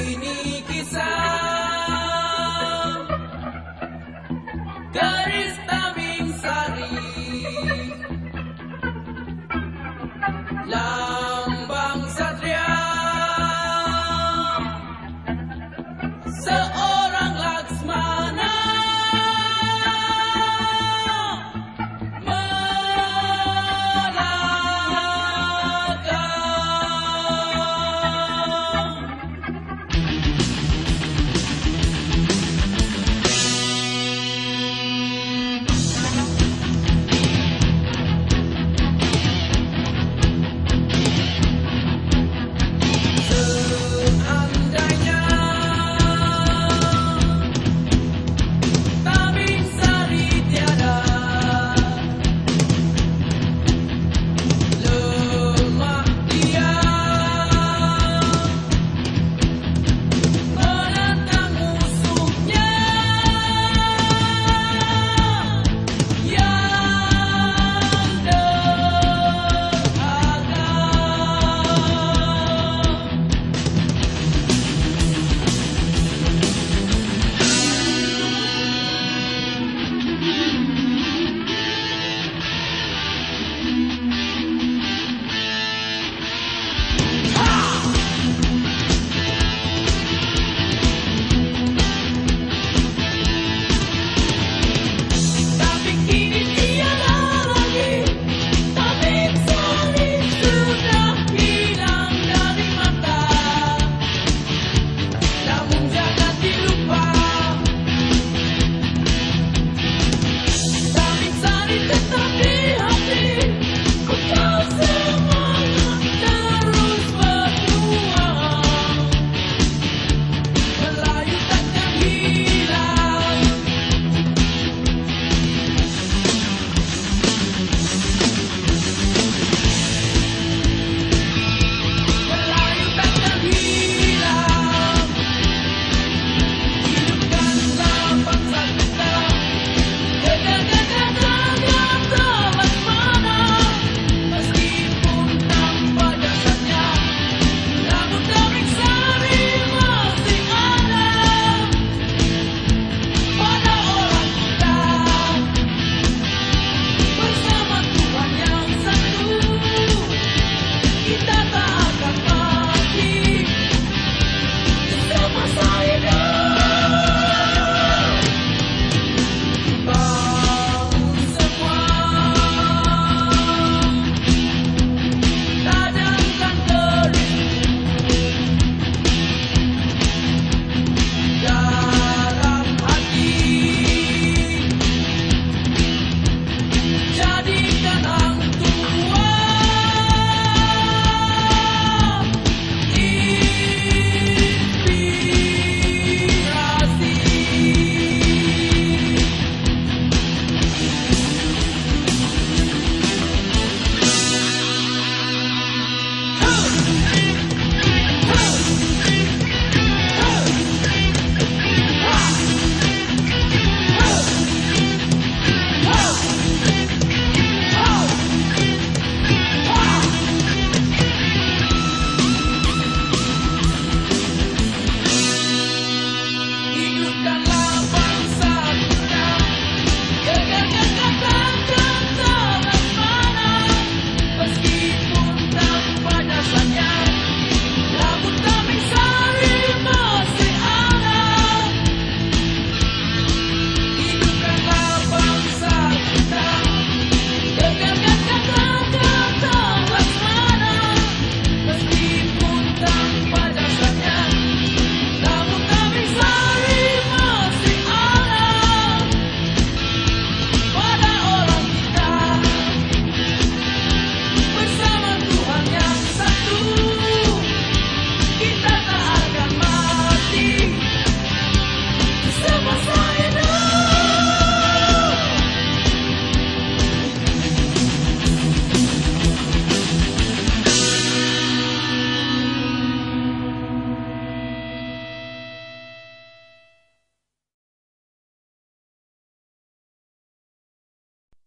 ini kisah. Garis Taming Sari.